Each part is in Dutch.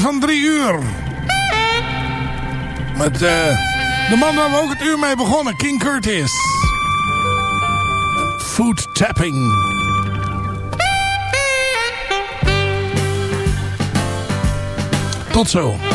van drie uur. Met uh, de man waar we ook het uur mee begonnen, King Curtis. Food tapping. Tot zo.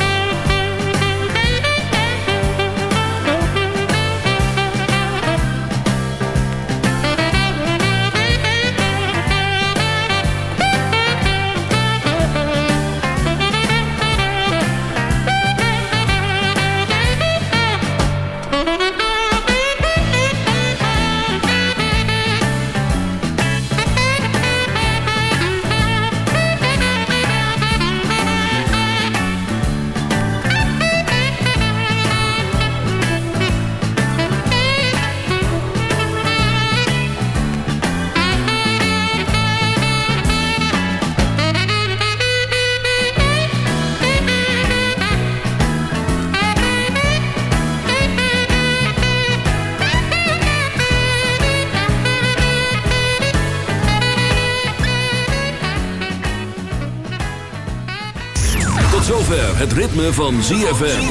Het ritme van ZFM.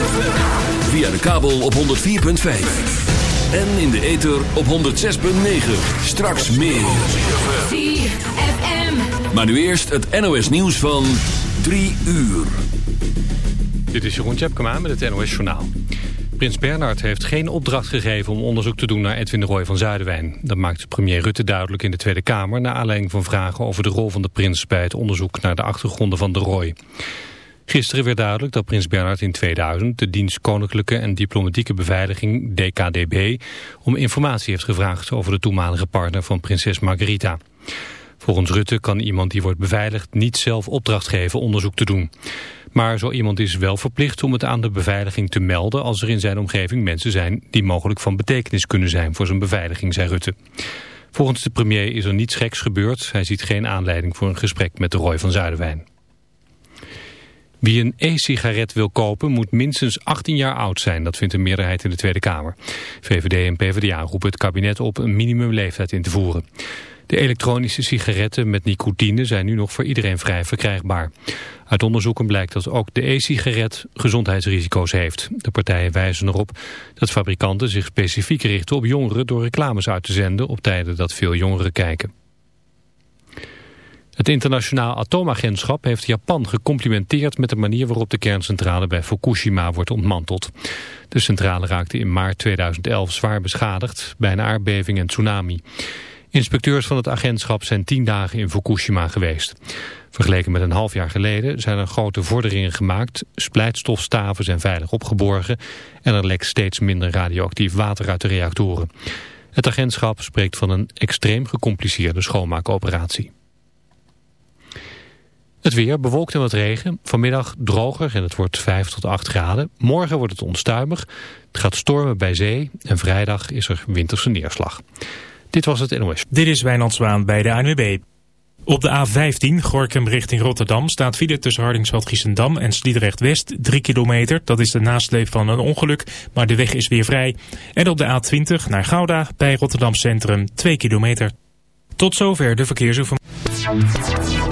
Via de kabel op 104.5. En in de ether op 106.9. Straks meer. ZFM. Maar nu eerst het NOS nieuws van 3 uur. Dit is Jeroen Tjepkema met het NOS Journaal. Prins Bernhard heeft geen opdracht gegeven om onderzoek te doen naar Edwin de Roy van Zuiderwijn. Dat maakt premier Rutte duidelijk in de Tweede Kamer... naar aanleiding van vragen over de rol van de prins bij het onderzoek naar de achtergronden van de Roy. Gisteren werd duidelijk dat prins Bernhard in 2000 de dienst Koninklijke en Diplomatieke Beveiliging, DKDB, om informatie heeft gevraagd over de toenmalige partner van prinses Margarita. Volgens Rutte kan iemand die wordt beveiligd niet zelf opdracht geven onderzoek te doen. Maar zo iemand is wel verplicht om het aan de beveiliging te melden als er in zijn omgeving mensen zijn die mogelijk van betekenis kunnen zijn voor zijn beveiliging, zei Rutte. Volgens de premier is er niets geks gebeurd. Hij ziet geen aanleiding voor een gesprek met de Roy van Zuiderwijn. Wie een e-sigaret wil kopen moet minstens 18 jaar oud zijn. Dat vindt een meerderheid in de Tweede Kamer. VVD en PvdA roepen het kabinet op een minimumleeftijd in te voeren. De elektronische sigaretten met nicotine zijn nu nog voor iedereen vrij verkrijgbaar. Uit onderzoeken blijkt dat ook de e-sigaret gezondheidsrisico's heeft. De partijen wijzen erop dat fabrikanten zich specifiek richten op jongeren... door reclames uit te zenden op tijden dat veel jongeren kijken. Het internationaal atoomagentschap heeft Japan gecomplimenteerd met de manier waarop de kerncentrale bij Fukushima wordt ontmanteld. De centrale raakte in maart 2011 zwaar beschadigd bij een aardbeving en tsunami. Inspecteurs van het agentschap zijn tien dagen in Fukushima geweest. Vergeleken met een half jaar geleden zijn er grote vorderingen gemaakt. Splijtstofstaven zijn veilig opgeborgen en er lekt steeds minder radioactief water uit de reactoren. Het agentschap spreekt van een extreem gecompliceerde schoonmaakoperatie. Het weer bewolkt en wat regen. Vanmiddag droger en het wordt 5 tot 8 graden. Morgen wordt het onstuimig. Het gaat stormen bij zee. En vrijdag is er winterse neerslag. Dit was het NOS. Dit is Wijnand Zwaan bij de ANWB. Op de A15, Gorkum richting Rotterdam, staat file tussen Hardingsveld Giessendam en Sliedrecht West 3 kilometer. Dat is de nasleep van een ongeluk, maar de weg is weer vrij. En op de A20 naar Gouda bij Rotterdam Centrum 2 kilometer. Tot zover de verkeersinformatie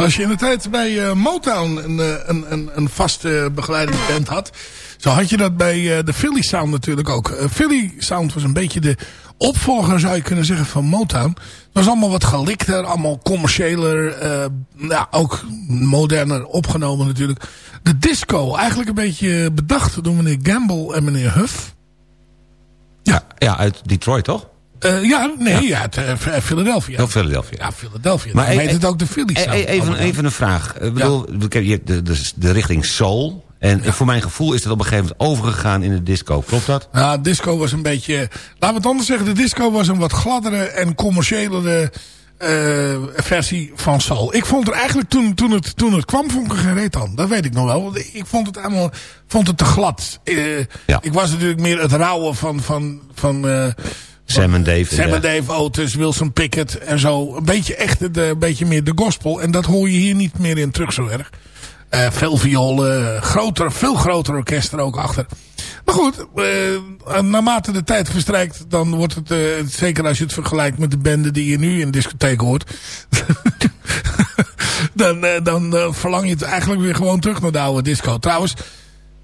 Zoals je in de tijd bij eh, Motown een, eh, een, een, een vaste begeleidingsband had. Zo had je dat bij eh, de Philly Sound natuurlijk ook. Philly Sound was een beetje de opvolger zou je kunnen zeggen van Motown. Het was allemaal wat gelikter, allemaal commerciëler, ja, ook moderner opgenomen natuurlijk. De disco, eigenlijk een beetje bedacht door meneer Gamble en meneer Huff. Ja, ja uit Detroit toch? Eh, ja, nee, ja. uit eh, Philadelphia. Oh, Philadelphia. Ja, Philadelphia. Maar Maar e- heet het ook de Philly E- e- even, even een vraag. Ik bedoel, je hebt de, de, de richting soul. En voor mijn gevoel is dat op een gegeven moment overgegaan in de disco. Klopt dat? Ja, disco was een beetje... Laten we het anders zeggen. De disco was een wat gladdere en commerciëlere eh, versie van soul. Ik vond er eigenlijk toen, toen, het, toen het kwam, vond ik er geen reet aan. Dat weet ik nog wel. Want ik vond het allemaal vond het te glad. Eh, Ik was natuurlijk meer het rauwe van... van, van eh, Sam en Dave. Sam en Dave Otis, Wilson Pickett en zo. Een beetje echt, de, een beetje meer de gospel. En dat hoor je hier niet meer in terug zo erg. Eh, veel violen, groter, veel groter orkest er ook achter. Maar goed, eh, naarmate de tijd verstrijkt, dan wordt het, eh, zeker als je het vergelijkt met de banden die je nu in de discotheek hoort. dan dan verlang je het eigenlijk weer gewoon terug naar de oude disco. Trouwens,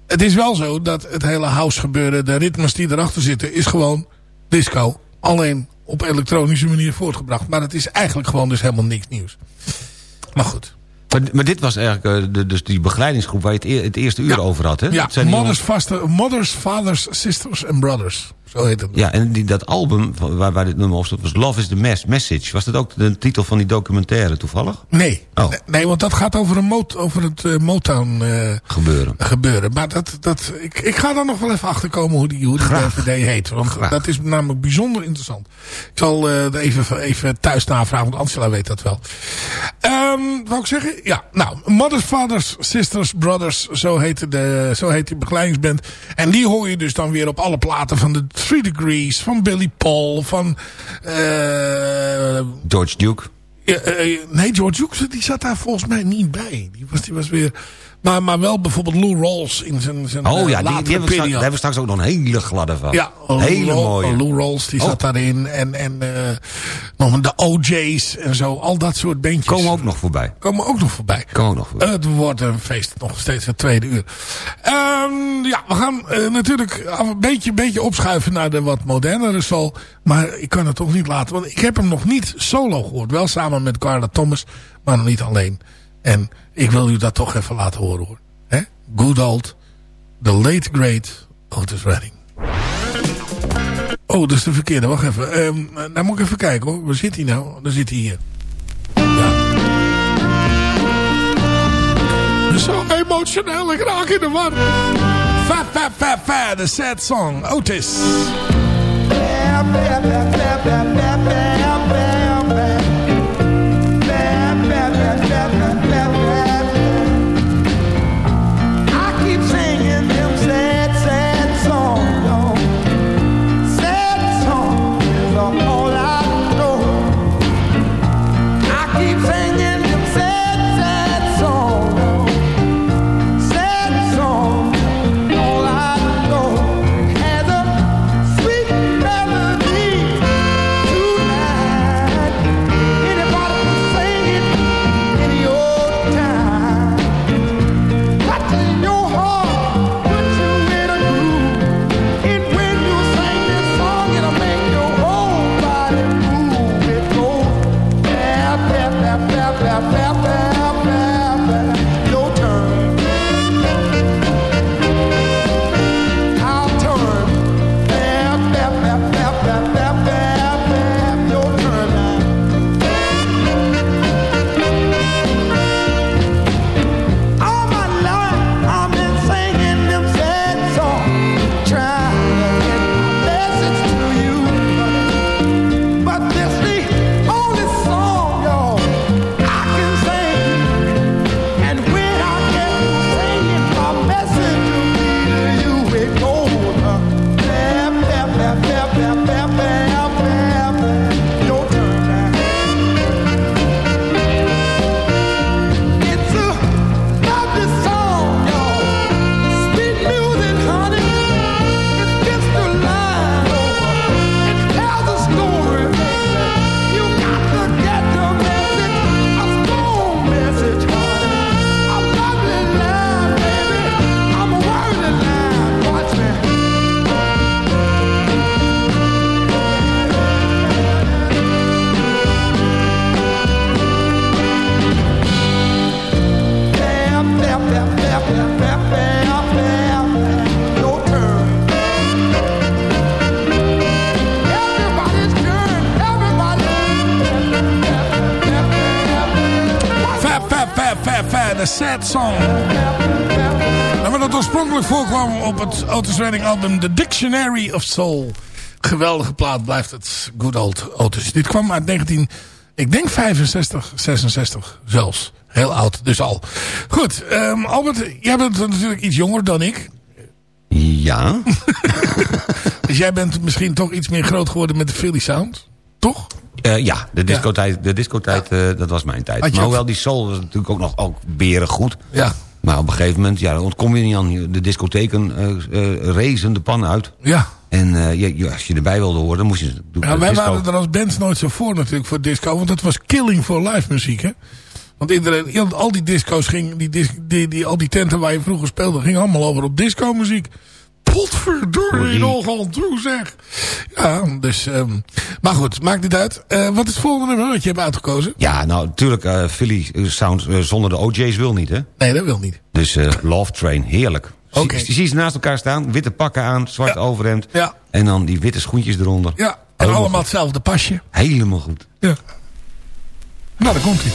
het is wel zo dat het hele house gebeuren, de ritmes die erachter zitten, is gewoon disco. Alleen op elektronische manier voortgebracht. Maar het is eigenlijk gewoon dus helemaal niks nieuws. Maar goed. Maar, maar dit was eigenlijk eh, de, dus die begeleidingsgroep waar je het, eer- het eerste uur over had. Hè? Ja, zijn mothers, mothers, fathers, sisters en brothers. Zo heet het. Ja, en die, dat album waar, waar dit nummer op stond was Love is the Mes- Message. Was dat ook de titel van die documentaire toevallig? Nee. Oh. Nee, want dat gaat over, een mot over het eh, Motown eh, Gebeuren. gebeuren. Maar dat, dat, ik, ik ga daar nog wel even achter komen hoe die, hoe die. DVD heet. Want Graag. dat is namelijk bijzonder interessant. Ik zal even, even thuis navragen, want Angela weet dat wel. Ehm wou ik zeggen? Ja, nou, Mothers, Fathers, Sisters, Brothers, zo heet, de, zo heet die begeleidingsband. En die hoor je dus dan weer op alle platen van de Three Degrees, van Billy Paul, van... eh George Duke. eh, nee, George Duke die zat daar volgens mij niet bij. Die was, die was weer... Maar, maar wel bijvoorbeeld Lou Rawls in zijn, zijn Oh eh, ja, die, die hebben we straks, daar hebben we straks ook nog een hele gladde van. Ja, Lou hele Raw- mooie. Lou Rawls die Oh. zat daarin. En, en eh, nog de OJ's en zo. Al dat soort bandjes. Komen ook nog voorbij. Komen ook nog voorbij. Komen nog voorbij. Het wordt een feest, nog steeds het tweede uur. Ehm, ja, we gaan eh, natuurlijk een beetje, beetje opschuiven naar de wat modernere soul. Maar ik kan het toch niet laten, want ik heb hem nog niet solo gehoord. Wel samen met Carla Thomas, maar nog niet alleen. En ik wil u dat toch even laten horen hoor. Good old, the late great Otis Redding. Oh, dat is de verkeerde. Wacht even. Ehm nou moet ik even kijken hoor. Waar zit hij nou? Dan zit hij hier. Zo emotioneel, ik raak in de war. Fa, fa, fa, fa, the sad song. Otis. Op het Otis Redding album The Dictionary of Soul. Geweldige plaat blijft het. Good old Otis. Dit kwam uit 19, ik denk 65, 66 zelfs. Heel oud, dus al. Goed, ehm, Albert, jij bent natuurlijk iets jonger dan ik. Ja. dus jij bent misschien toch iets meer groot geworden met de Philly Sound. Toch? Uh, ja, de discotijd, de discotijd ja. uh, dat was mijn tijd. Maar hoewel die soul was natuurlijk ook nog ook beren goed. Ja. Maar op een gegeven moment, ja, dan ontkom je niet aan. De discotheken uh, rezen de pan uit. Ja. En je, als je erbij wilde horen, dan moest je... Ja, wij waren er als bands nooit zo voor natuurlijk voor disco. Want het was killing voor live muziek, hè. Want iedereen, al die disco's gingen, die, die, die, al die tenten waar je vroeger speelde, gingen allemaal over op disco muziek. Potverdorie nogal toe zeg. Ja, dus... Um, maar goed, maakt niet uit. Uh, wat is het volgende nummer wat je hebt uitgekozen? Ja, nou natuurlijk uh, Philly Sound uh, zonder de OJ's wil niet, hè? Nee, dat wil niet. Dus Love Train, heerlijk. Oké. Okay. Zie, zie ze naast elkaar staan, witte pakken aan, zwart ja. overhemd. Ja. En dan die witte schoentjes eronder. Ja, en Helemaal allemaal goed. hetzelfde pasje. Helemaal goed. Ja. Nou, daar komt hij.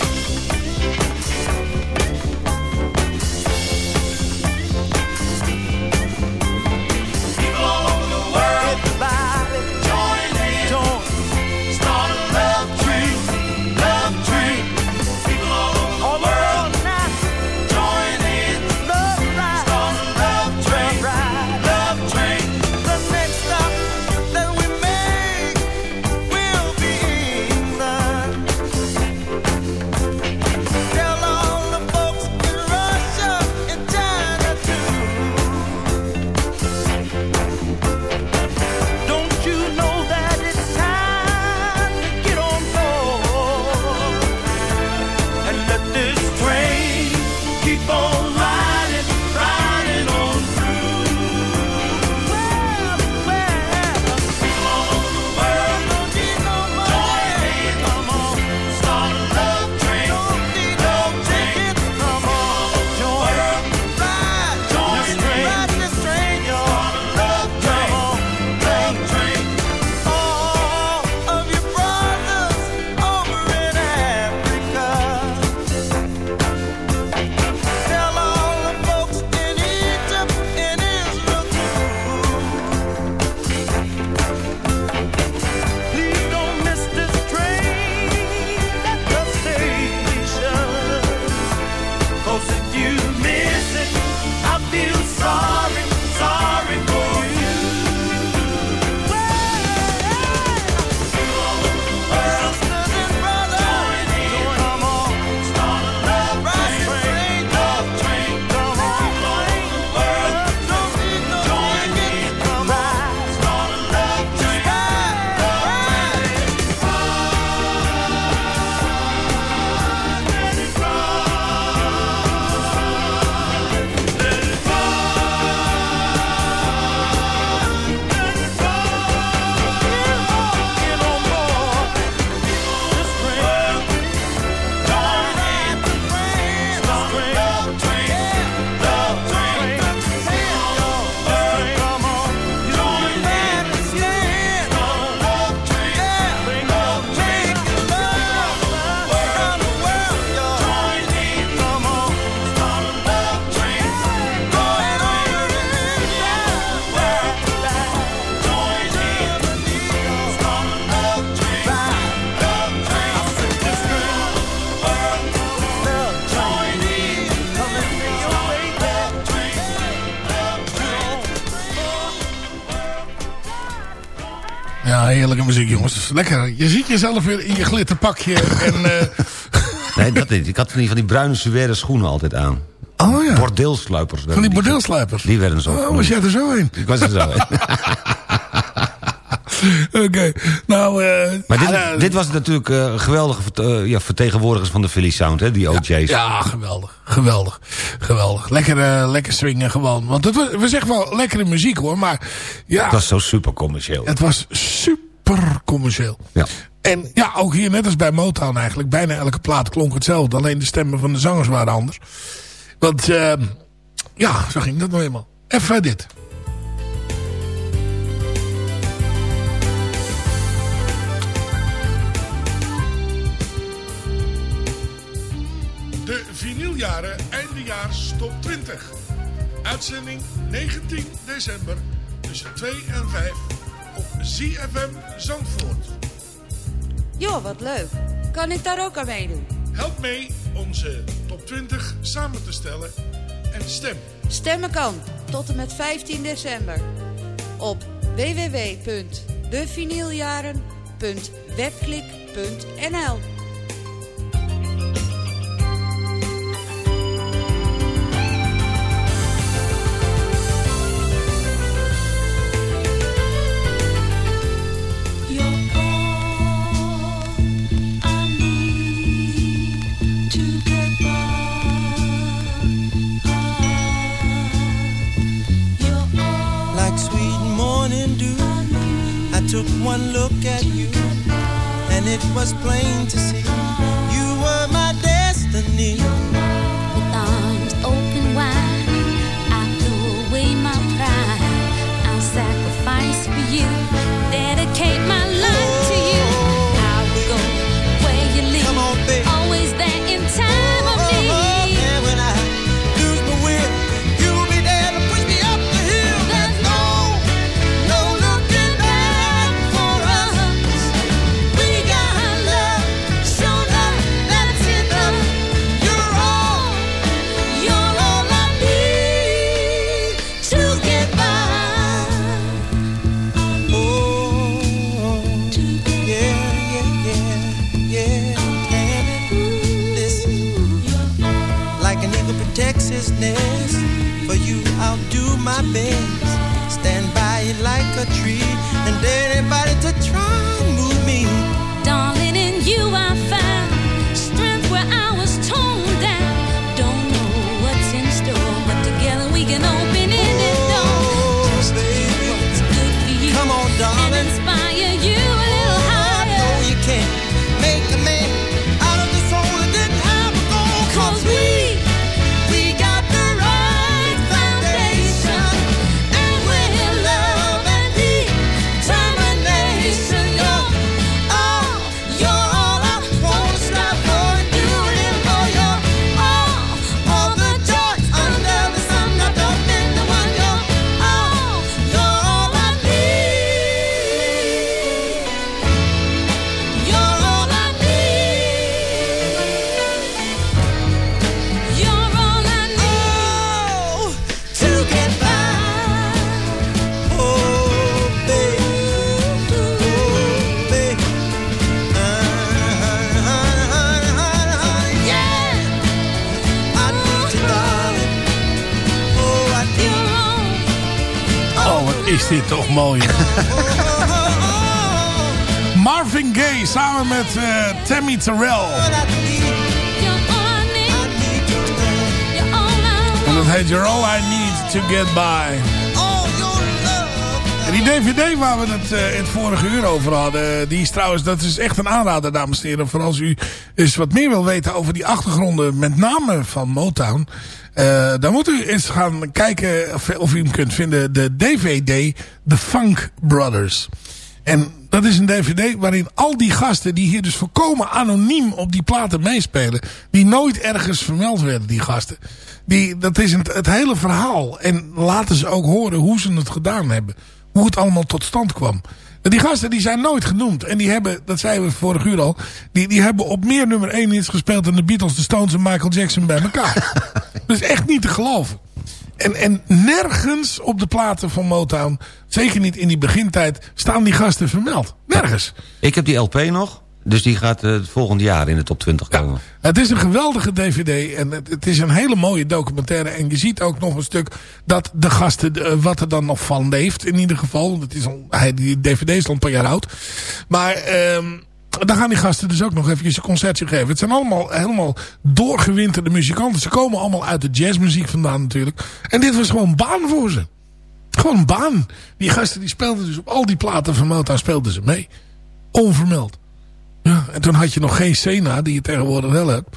Lekker. Je ziet jezelf weer in je glitterpakje. en, uh... Nee, dat niet. Ik had van die, van die bruine suède schoenen altijd aan. Oh ja. Bordeelsluipers. Van die bordeelsluipers? Die werden zo. Oh, was jij er zo een? Ik was er zo een. Oké, okay. nou... Uh, maar dit, uh, dit was natuurlijk uh, geweldige ja, vertegenwoordigers van de Philly Sound, hè, die OJ's. Ja, ja geweldig, geweldig, geweldig. Lekker, lekker swingen gewoon. Want het was, we zeggen wel lekkere muziek hoor, maar ja... Het was zo super commercieel. Het was super commercieel. Ja. En ja, ook hier net als bij Motown eigenlijk. Bijna elke plaat klonk hetzelfde. Alleen de stemmen van de zangers waren anders. Want ja, zo ging dat nou eenmaal. Even dit. Jaren Eindejaars Top 20. Uitzending 19 december tussen 2 en 5 op ZFM Zandvoort. Joh, wat leuk. Kan ik daar ook aan meedoen? Help mee onze top 20 samen te stellen en stem. Stemmen kan tot en met 15 december op www.devinyljaren.webklik.nl was plain darling. You're all I En dat heet You're All I Need To Get By. En die DVD waar we het uh, in het vorige uur over hadden... die is trouwens, dat is echt een aanrader, dames en heren. Voor als u eens wat meer wil weten over die achtergronden... met name van Motown... Uh, dan moet u eens gaan kijken of u hem kunt vinden. De DVD The Funk Brothers. En dat is een dvd waarin al die gasten die hier dus volkomen anoniem op die platen meespelen. Die nooit ergens vermeld werden, die gasten. Die, dat is het, het hele verhaal. En laten ze ook horen hoe ze het gedaan hebben. Hoe het allemaal tot stand kwam. Die gasten die zijn nooit genoemd. En die hebben, dat zeiden we vorig uur al. Die, die hebben op meer nummer 1 hits gespeeld dan de Beatles, de Stones en Michael Jackson bij elkaar. dat is echt niet te geloven. En, en nergens op de platen van Motown, zeker niet in die begintijd, staan die gasten vermeld. Nergens. Ik heb die LP nog. Dus die gaat uh, het volgende jaar in de top 20 komen. Ja, het is een geweldige dvd en het, het, is een hele mooie documentaire. En je ziet ook nog een stuk dat de gasten, uh, wat er dan nog van leeft in ieder geval. Want het is al, hij, die dvd is al een paar jaar oud. Maar... Um, dan gaan die gasten dus ook nog even een concertje geven. Het zijn allemaal helemaal doorgewinterde muzikanten. Ze komen allemaal uit de jazzmuziek vandaan natuurlijk. En dit was gewoon baan voor ze. Gewoon een baan. Die gasten die speelden dus op al die platen van Motown speelden ze mee. Onvermeld. Ja, en toen had je nog geen Sena, die je tegenwoordig wel hebt.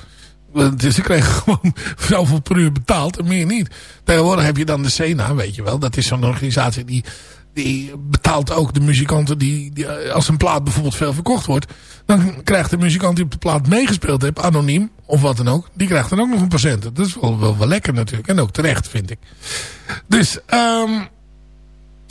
Ze kregen gewoon zoveel per uur betaald en meer niet. Tegenwoordig heb je dan de Sena, weet je wel. Dat is zo'n organisatie die, die betaalt ook de muzikanten die, die... Als een plaat bijvoorbeeld veel verkocht wordt... dan krijgt de muzikant die op de plaat meegespeeld heeft, anoniem... of wat dan ook. Die krijgt dan ook nog een patiënt. Dat is wel, wel, wel lekker natuurlijk. En ook terecht, vind ik. Dus, ehm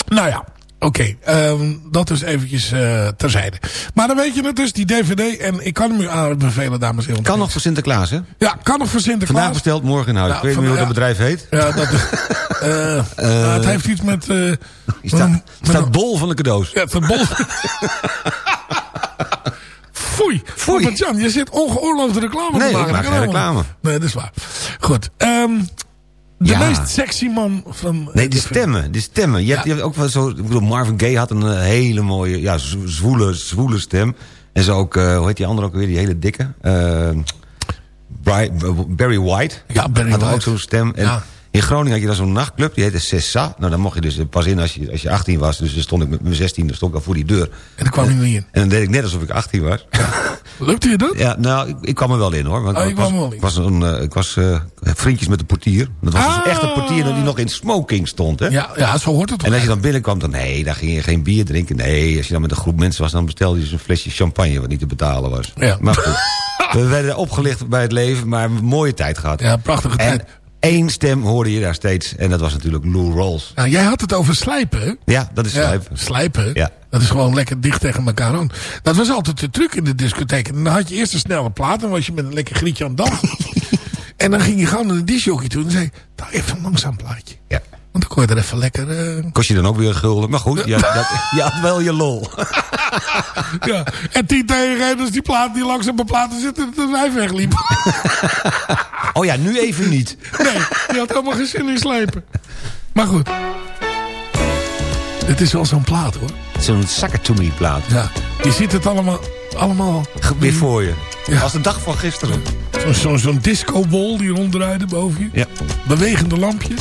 nou ja. Oké, ehm, dat is eventjes eh, terzijde. Maar dan weet je het dus, die DVD. En ik kan hem u aanbevelen, dames en heren. Kan nog voor Sinterklaas, hè? Ja, kan nog voor Sinterklaas. Vandaag besteld, morgen in huis. Ja, ik weet niet hoe dat bedrijf heet. Ja, dat is... nou, het heeft iets met... Je staat, staat bol van de cadeaus. Ja, het bol. Foei. Foei. Jan, je zit ongeoorloofde reclame Nee, te ik maken. maak Dat geen kan helemaal reclame. Nee, dat is waar. Goed. ehm, de Ja. meest sexy man van... Nee, de stemmen. De stemmen. Je, hebt, je hebt ook wel zo... Ik bedoel, Marvin Gaye had een eh, hele mooie, ja, zwoele, zwoele stem. En zo ook, eh, hoe heet die andere ook weer, die hele dikke? Eh, Barry White. Ja, Barry had White. ook zo'n stem. En Ja. In Groningen had je dan zo'n nachtclub, die heette Sessa. Nou, dan mocht je dus pas in als je, als je 18 was. Dus dan stond ik met mijn 16, dan stond ik al voor die deur. En dan kwam je niet in. En dan deed ik net alsof ik 18 was. Lukte je dat? Ja, nou, ik, ik kwam er wel in hoor. Want Oh, je ik was, kwam wel in. ik was, een, eh, ik was eh, vriendjes met de portier. Dat was Ah. dus echt een portier die nog in smoking stond. Hè? Ja, ja, zo hoort het toch. En als je dan binnenkwam, dan nee, daar ging je geen bier drinken. Nee, als je dan met een groep mensen was, dan bestelde je dus een flesje champagne wat niet te betalen was. Ja. Maar goed, we werden opgelicht bij het leven, maar een mooie tijd gehad. Ja, prachtige en één stem hoorde je daar steeds en dat was natuurlijk Lou Rawls. Nou, jij had het over slijpen, hè? Ja, dat is Ja, slijpen. slijpen. Ja. Dat is gewoon lekker dicht tegen elkaar aan. Dat was altijd de truc in de discotheek. En dan had je eerst een snelle plaat. Dan was je met een lekker grietje aan het dansen. en dan ging je gauw naar de disjockey toe. En zei nou even een langzaam plaatje. Ja. Want dan kon je er even lekker... eh, Kost je dan ook weer een gulden. Maar goed, ja, dat, je had wel je lol. ja. En tien tegenreders die plaat die langzaam op platen zitten... dat wij wegliep. Oh ja, nu even niet. nee, die had helemaal geen zin in slijpen. Maar goed. Dit is wel zo'n plaat, hoor. Zo'n Sakatumi plaat. Ja. Je ziet het allemaal... allemaal Weer voor je. Ja. Als de dag van gisteren. Zo'n zo, zo'n disco-bol die ronddraaide boven je. Ja. Bewegende lampjes.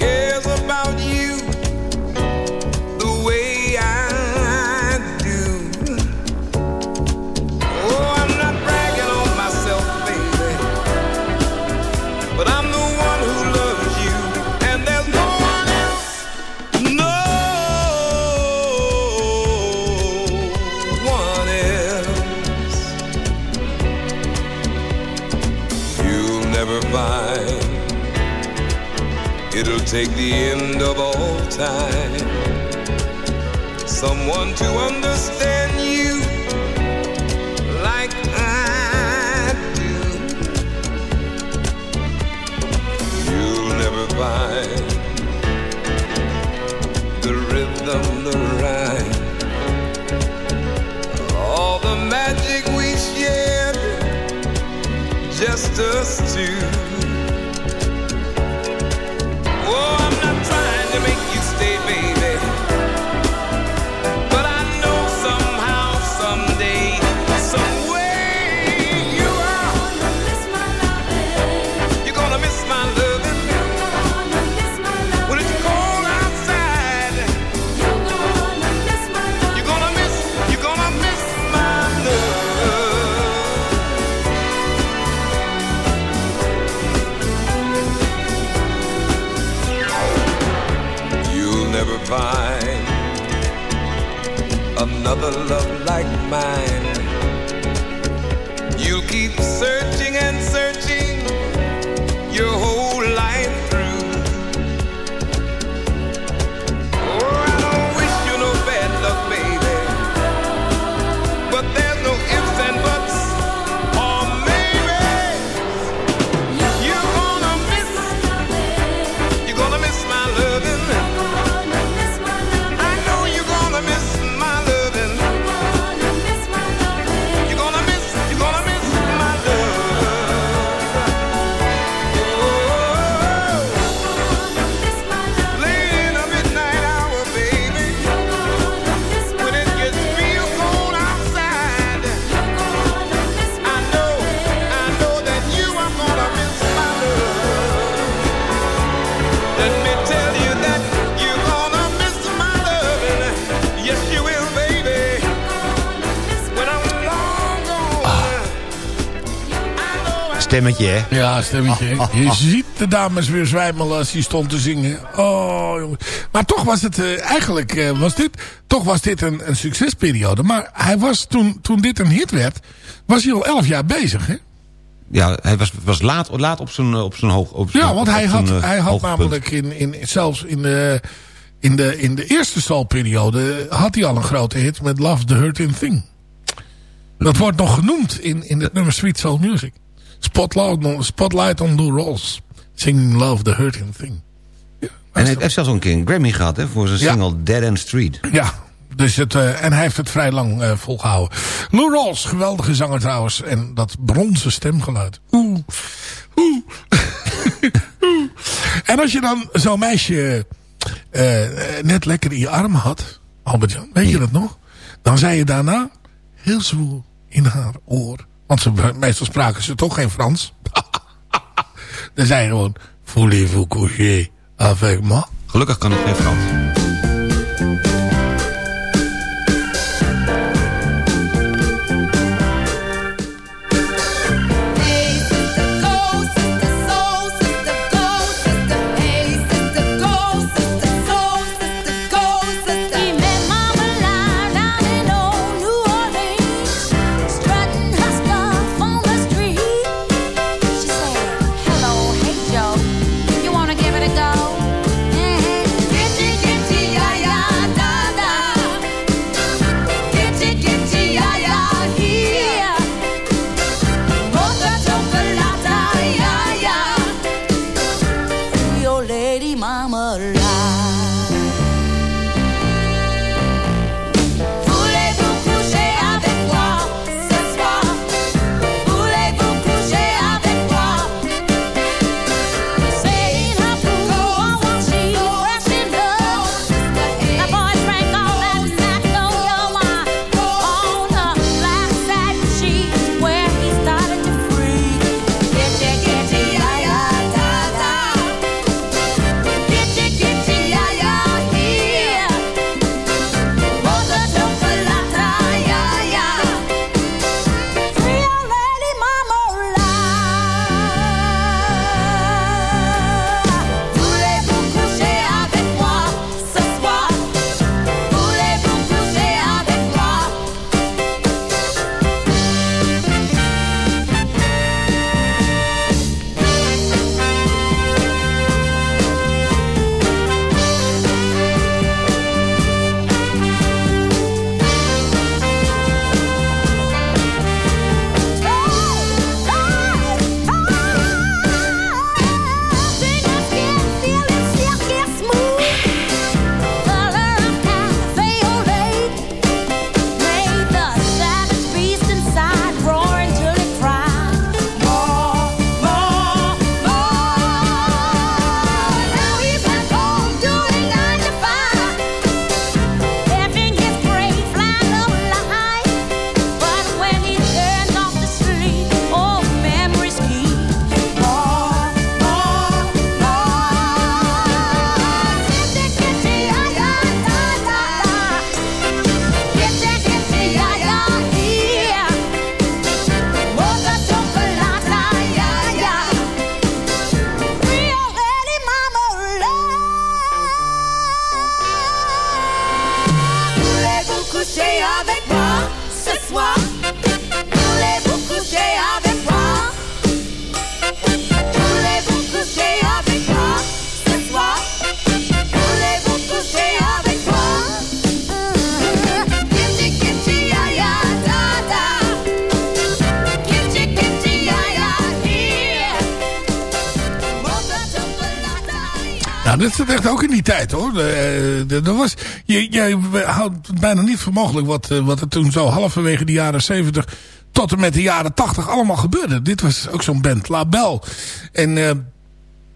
cares about you time stemmetje, hè? Ja, stemmetje. Je ziet de dames weer zwijmelen als hij stond te zingen. Oh, jongen. Maar toch was het eh, eigenlijk eh, was dit, toch was dit een, een succesperiode. Maar hij was toen, toen dit een hit werd, was hij al elf jaar bezig, hè? Ja, hij was, was laat, laat op zijn, eh, op zijn hoog... Op zijn, Ja, want op hij had, eh, hij had namelijk in, in, zelfs in de, in, de, in de eerste soulperiode had hij al een grote hit met Love the Hurting Thing. Dat wordt nog genoemd in, in het nummer Sweet Soul Music. Spotlight on, spotlight on Lou Rawls. Singing Love the Hurting Thing. En hij heeft zelfs een keer een Grammy gehad, hè? Voor zijn Ja. single Dead End Street. Ja, dus het, eh, en hij heeft het vrij lang eh, volgehouden. Lou Rawls, geweldige zanger trouwens. En dat bronzen stemgeluid. Oeh. Oeh. Oeh. En als je dan zo'n meisje eh, net lekker in je arm had, Albert-Jan, weet je dat nog? Dan zei je daarna heel zwoel in haar oor. Want ze, meestal spraken ze toch geen Frans. zei je gewoon, voulez-vous coucher avec moi? Gelukkig kan ik geen Frans. In die tijd hoor. De, de, er was, je, je houdt het bijna niet voor mogelijk wat, eh, wat er toen zo halverwege de jaren 70 tot en met de jaren 80 allemaal gebeurde. Dit was ook zo'n band, La Belle. En eh,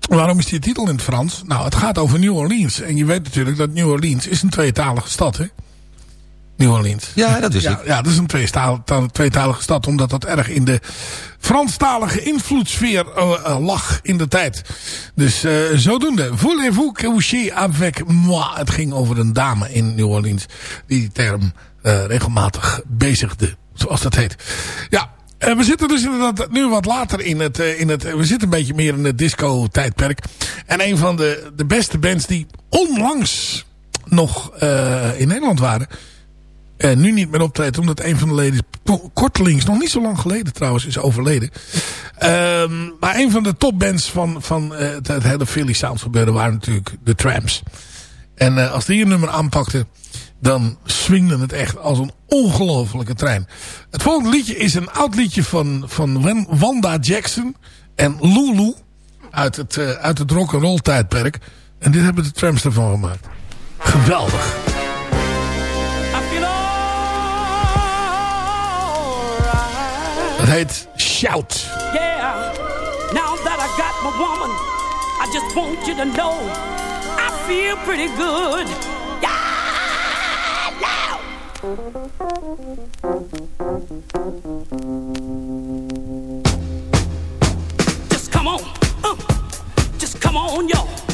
waarom is die titel in het Frans? Nou, het gaat over New Orleans. En je weet natuurlijk dat New Orleans is een tweetalige stad hè. New Orleans. Ja, dat wist ja, ik. Ja, dat is een tweestaal- ta- tweetalige stad. Omdat dat erg in de Franstalige invloedssfeer eh, eh, lag in de tijd. Dus eh, zodoende. Voulez-vous coucher avec moi? Het ging over een dame in New Orleans. Die die term eh, regelmatig bezigde. Zoals dat heet. Ja. Eh, we zitten dus inderdaad nu wat later in het, eh, in het... We zitten een beetje meer in het disco-tijdperk. En een van de, de beste bands die onlangs nog eh, in Nederland waren... eh, nu niet meer optreden, omdat een van de leden... Kortelings, nog niet zo lang geleden trouwens, is overleden. Ehm, maar een van de topbands van, van eh, het, het hele Philly Sound gebeuren... waren natuurlijk de Tramps. En eh, als die een nummer aanpakte dan swingde het echt als een ongelofelijke trein. Het volgende liedje is een oud liedje van, van Wan- Wanda Jackson en Lulu uit het, uit het rock'n'roll tijdperk. En dit hebben de Tramps ervan gemaakt. Geweldig. Het heet Shout. Yeah, now that I got my woman, I just want you to know I feel pretty good. Yeah, now. Just come on, uh, just come on, y'all.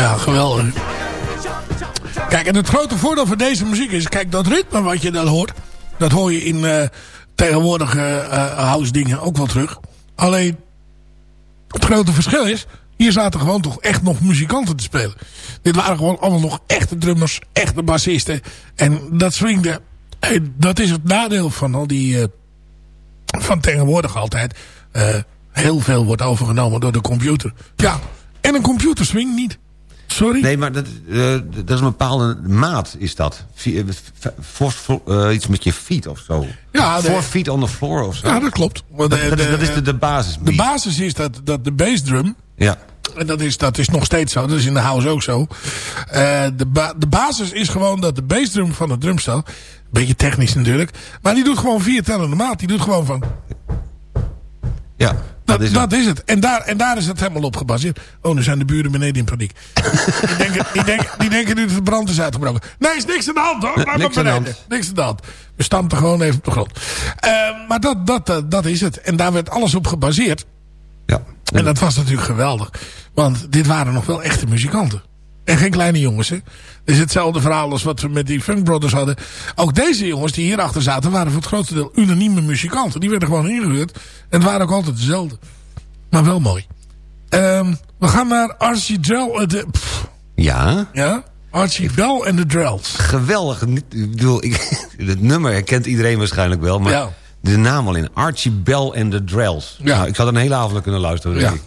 Ja, geweldig. Kijk, en het grote voordeel van deze muziek is... Kijk, dat ritme wat je dan hoort... Dat hoor je in eh, tegenwoordige eh, house dingen ook wel terug. Alleen, het grote verschil is... Hier zaten gewoon toch echt nog muzikanten te spelen. Dit waren gewoon allemaal nog echte drummers, echte bassisten. En dat swingde. Dat is het nadeel van al die... eh, van tegenwoordig altijd. heel veel wordt overgenomen door de computer. Ja, en een computer swingt niet. Sorry? Nee, maar dat, eh, dat is een bepaalde maat, is dat. Eh, v- voor- voor- eh, iets met je feet of zo. Ja, de- Four feet on the floor of zo. Ja, dat klopt. Dat, de- dat is, de- dat is de, de basis. De basis is dat, dat de bassdrum... Ja. En dat is, dat is nog steeds zo. Dat is in de house ook zo. De, ba de basis is gewoon dat de bassdrum van het drumstel... Beetje technisch natuurlijk. Maar die doet gewoon vier tellende maat. Die doet gewoon van... Ja. Dat, dat, is, het. En daar, en daar is het helemaal op gebaseerd. Oh, nu zijn de buren beneden in paniek. die, denken, die, denken, die denken nu dat de brand is uitgebroken. Nee, is niks aan de hand hoor. Niks maar aan de beneden. Niks aan de hand. We stampen gewoon even op de grond. Eh, maar dat, dat, eh, dat is het. En daar werd alles op gebaseerd. Ja. En dat was natuurlijk geweldig. Want dit waren nog wel echte muzikanten. En geen kleine jongens, hè. Het is hetzelfde verhaal als wat we met die Funk Brothers hadden. Ook deze jongens die hierachter zaten... waren voor het grootste deel unanieme muzikanten. Die werden gewoon ingehuurd. En het waren ook altijd dezelfde. Maar wel mooi. Ehm, we gaan naar Archie Drell. de, Ja. ja? Archie Bell en de Drells. Geweldig. Ik bedoel, ik, het nummer herkent iedereen waarschijnlijk wel. Maar Ja. de naam al in. Archie Bell en de Drells. Ja. Nou, ik zou er een hele avond kunnen luisteren. Ja. ik.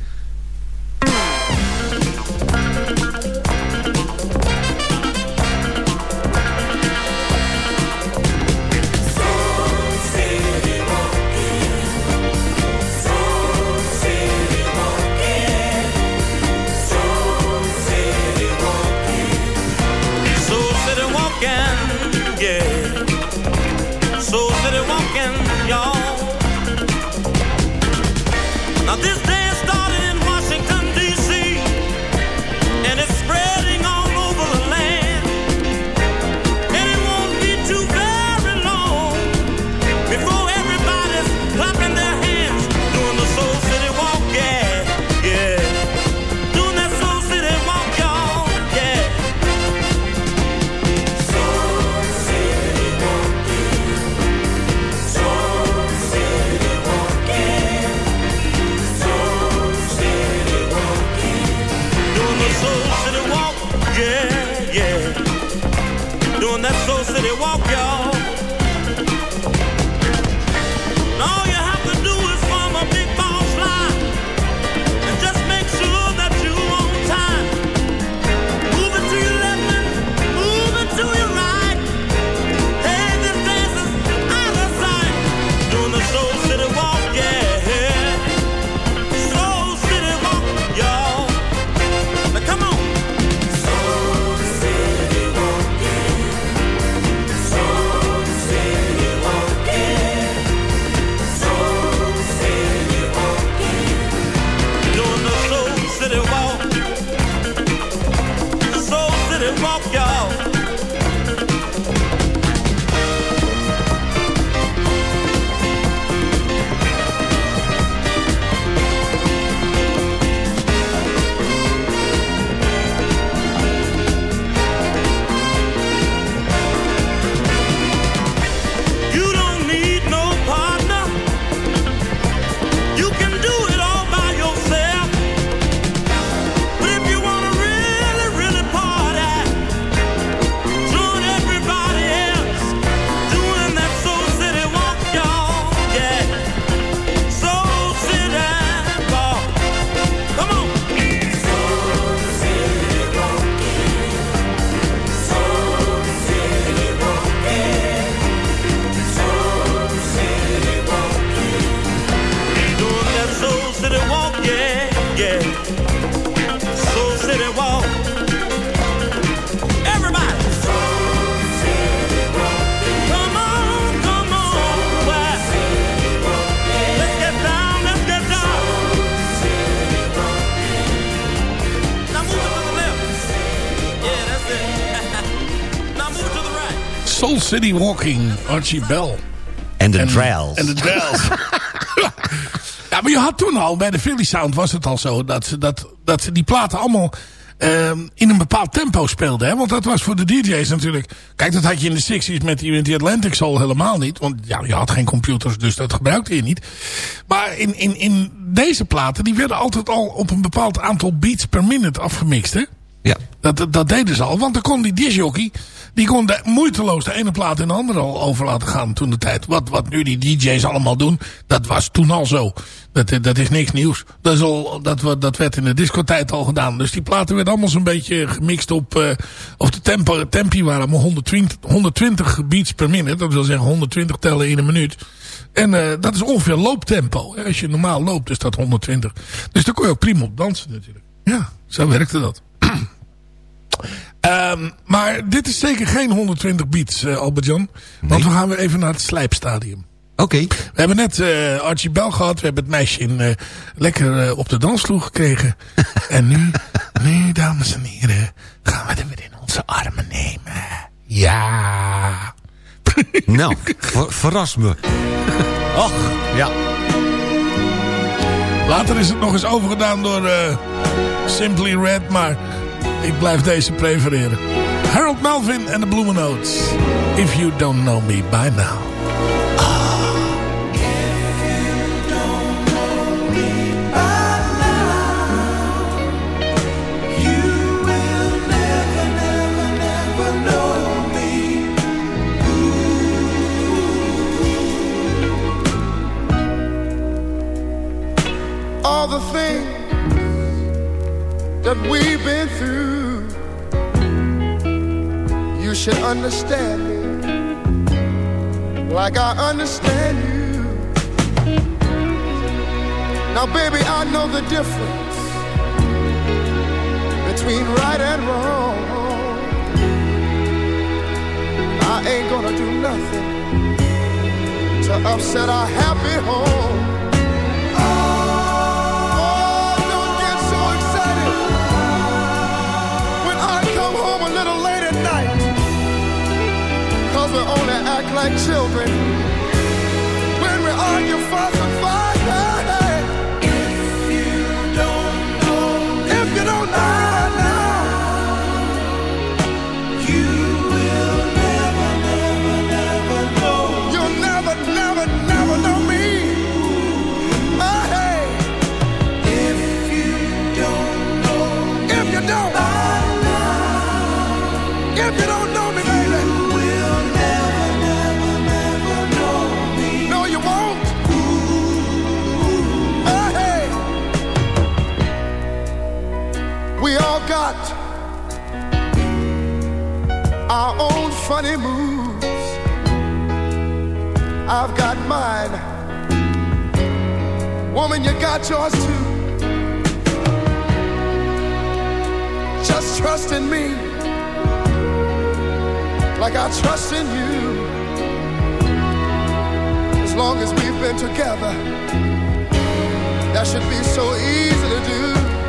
City Walking. Archie Bell. En de Drells. En de Drells. ja, maar je had toen al, bij de Philly Sound was het al zo... dat ze, dat, dat ze die platen allemaal ehm, in een bepaald tempo speelden. Hè? Want dat was voor de DJ's natuurlijk... Kijk, dat had je in de 60s met die, met die Atlantic Soul helemaal niet. Want ja, je had geen computers, dus dat gebruikte je niet. Maar in, in, in deze platen, die werden altijd al op een bepaald aantal beats per minute afgemixt. Hè? Ja. Dat, dat, dat deden ze al. Want dan kon die disjockey... die kon de, moeiteloos de ene plaat in de andere al over laten gaan toen de tijd. Wat, wat nu die DJ's allemaal doen... dat was toen al zo. Dat, dat is niks nieuws. Dat, is al, dat, dat werd in de discotijd al gedaan. Dus die platen werden allemaal zo'n beetje gemixt op... eh of de tempo, tempi waren allemaal 120, 120 beats per minute. Dat wil zeggen 120 tellen in een minuut. En eh, dat is ongeveer looptempo. Als je normaal loopt is dat 120. Dus daar kon je ook prima op dansen natuurlijk. Ja, zo werkte dat. Ehm, maar dit is zeker geen 120 beats, eh Albert-Jan. Want we gaan weer even naar het slijpstadium. Oké. We hebben net eh, Archie Bell gehad. We hebben het meisje in, eh, lekker op de dansvloer gekregen. en nu, nu, dames en heren, gaan we er weer in onze armen nemen. Ja. Nou, ver- verras me. Och, ja. Later is het nog eens overgedaan door Simply Red, maar ik blijf deze prefereren. Harold Melvin en de Blue Notes. If you don't know me by now. all the things that we've been through. You should understand me like I understand you. Now, baby, I know the difference between right and wrong. I ain't gonna do nothing to upset our happy home. Like children Woman, you got yours too. Just trust in me, like I trust in you. As long as we've been together, that should be so easy to do.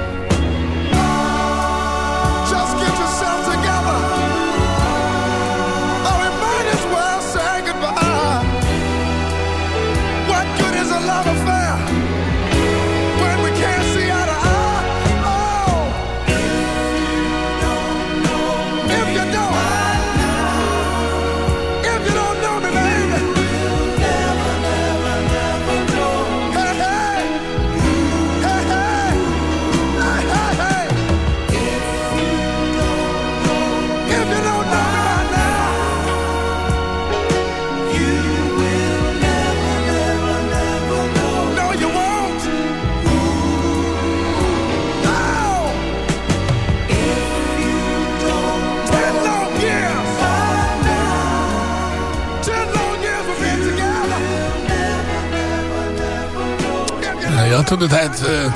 De tijd eh,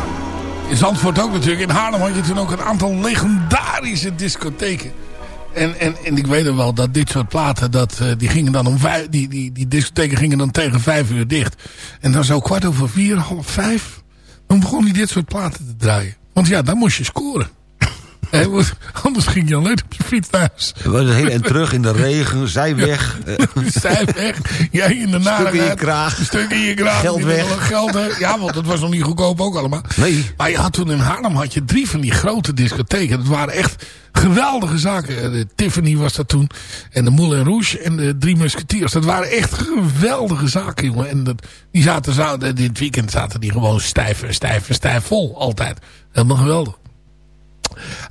in Zandvoort ook natuurlijk. In Haarlem had je toen ook een aantal legendarische discotheken. En, en, en ik weet er wel dat dit soort platen, dat, eh, die, gingen dan om vijf, die, die, die discotheken gingen dan tegen vijf uur dicht. En dan zo kwart over vier, half vijf, dan begon hij dit soort platen te draaien. Want ja, dan moest je scoren. Anders ging je alleen op je fiets naar huis. We waren heel en terug in de regen, zij weg. Zij weg. Jij in de narigheid. Stuk in je kraag. Stuk in je kraag. Geld weg. Geld. Ja, want dat was nog niet goedkoop ook allemaal. Nee. Maar je had toen in Haarlem had je drie van die grote discotheken. Dat waren echt geweldige zaken. Eh, De Tiffany was dat toen. En de Moulin Rouge en de Drie Musketeers. Dat waren echt geweldige zaken, jongen. En dat, die zaten eh, dit weekend zaten die gewoon stijf stijf stijf vol. Altijd. Helemaal geweldig.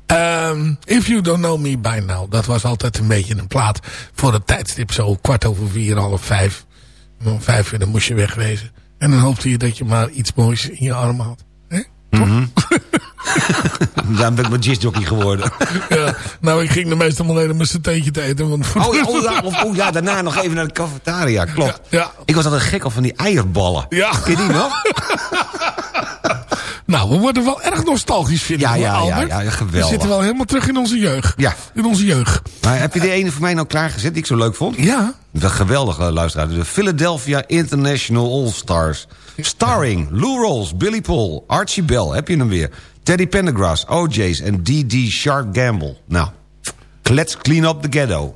Ehm, If You Don't Know Me By Now. Dat was altijd een beetje een plaat voor het tijdstip. Zo kwart over vier, half vijf. Om vijf uur dan moest je wegwezen. En dan hoopte je dat je maar iets moois in je arm had. Hè? Daarom ben ik maar jazzjockey geworden. Ja, nou, ik ging de meeste alleen met z'n teentje te eten. Want Oh ja, oh, ja, of- oh ja, daarna nog even naar de cafetaria, klopt. Ja. Ik was altijd gek op van die eierballen. Ja. Ken je die nog? Nou, we worden wel erg nostalgisch, vind ik. Ja, ja, ja, Albert. ja, ja, geweldig. We zitten wel helemaal terug in onze jeugd. Ja. In onze jeugd. Maar heb je die ene voor mij nou klaargezet die ik zo leuk vond? Ja. Een geweldige luisteraar. De Philadelphia International All-Stars. Starring Lou Rolls, Billy Paul, Archie Bell, heb je hem weer. Teddy Pendergrass, OJ's en D.D. Shark Gamble. Nou, let's clean up the ghetto.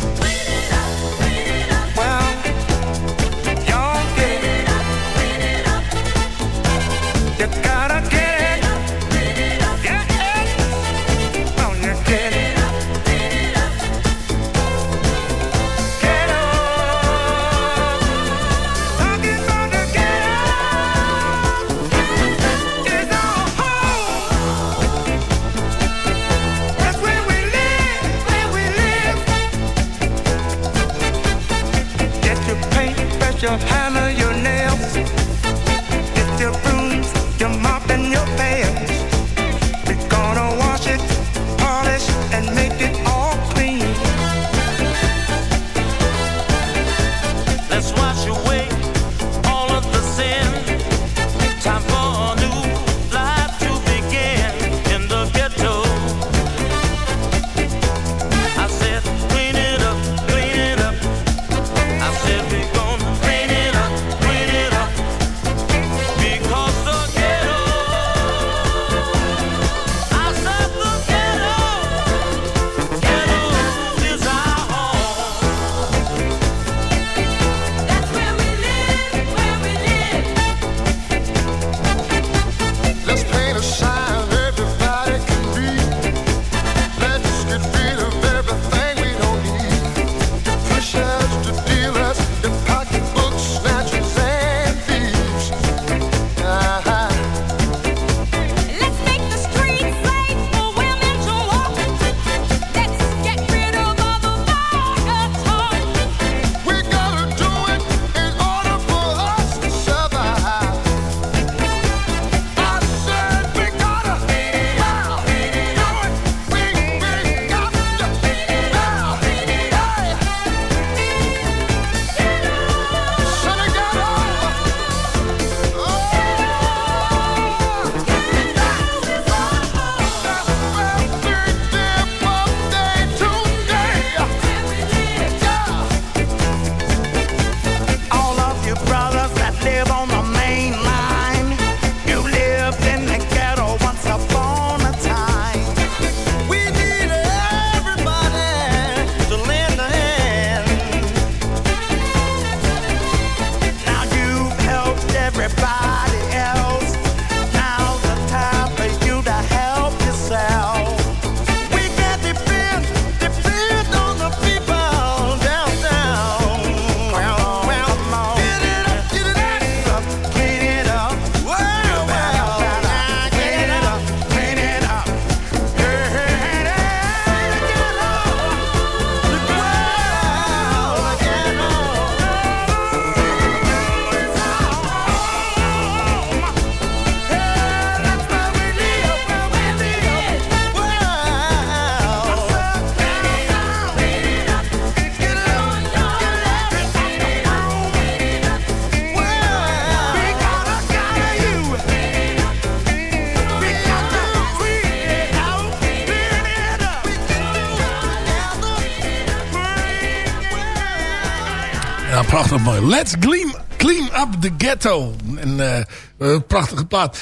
Mooi. Let's clean, clean up the ghetto. En, eh, eh, prachtige plaat.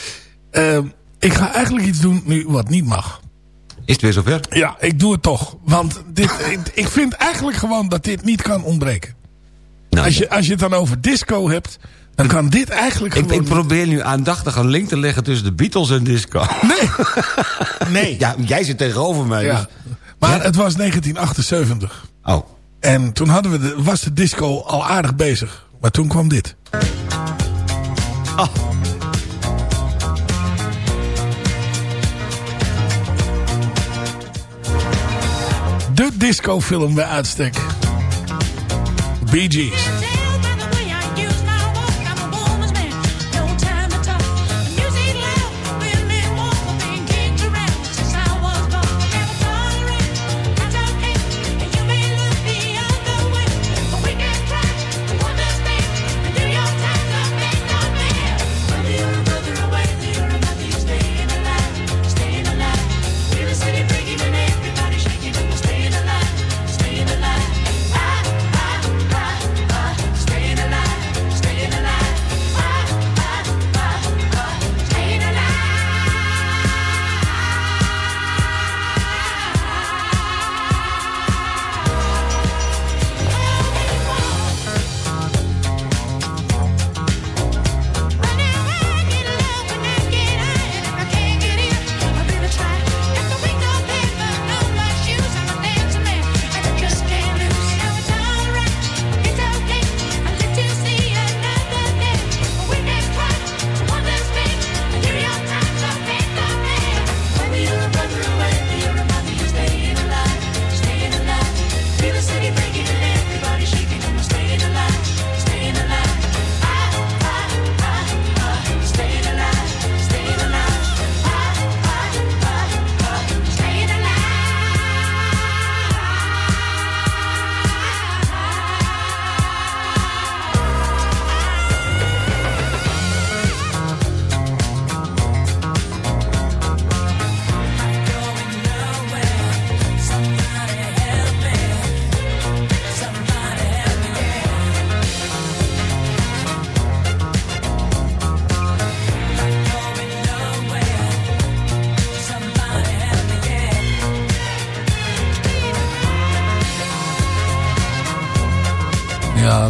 Eh, ik ga eigenlijk iets doen nu wat niet mag. Is het weer zover? Ja, ik doe het toch. Want dit, ik, vind eigenlijk gewoon dat dit niet kan ontbreken. Nou, als, je, als je het dan over disco hebt... dan kan dit eigenlijk Ik, gewoon... ik probeer nu aandachtig een link te leggen tussen de Beatles en disco. Nee. Nee. Ja, jij zit tegenover mij. Ja. dus- Maar het was 1978. Oh. En toen hadden we de, was de disco al aardig bezig. Maar toen kwam dit. Ah. De discofilm bij uitstek. Bee Gees.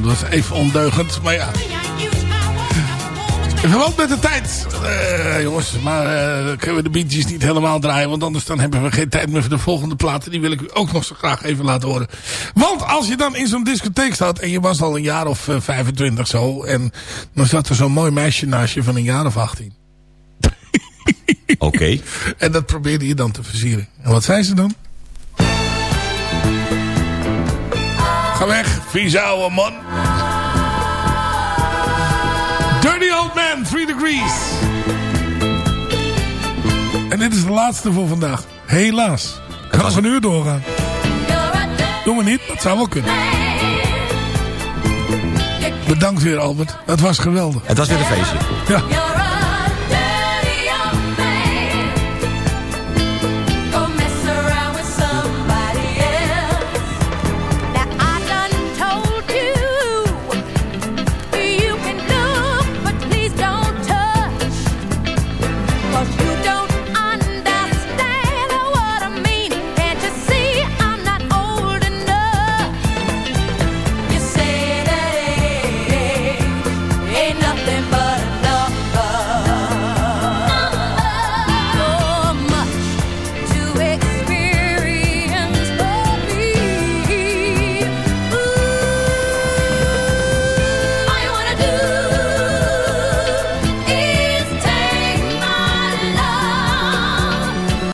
Was even ondeugend. Maar ja. In verband met de tijd, eh, jongens. Maar eh, kunnen we de Bee Gees niet helemaal draaien. Want anders dan hebben we geen tijd meer voor de volgende platen. Die wil ik u ook nog zo graag even laten horen. Want als je dan in zo'n discotheek staat. En je was al een jaar of eh, 25 zo. En dan zat er zo'n mooi meisje naast je van een jaar of 18. Oké. En dat probeerde je dan te versieren. En wat zei ze dan? Ga weg, vieze ouwe man. Dirty Old Man, 3 Degrees. En dit is de laatste voor vandaag. Helaas. Kan nog een uur doorgaan. Doen we niet, dat zou wel kunnen. Bedankt weer Albert, dat was geweldig. Het was weer een feestje. Ja.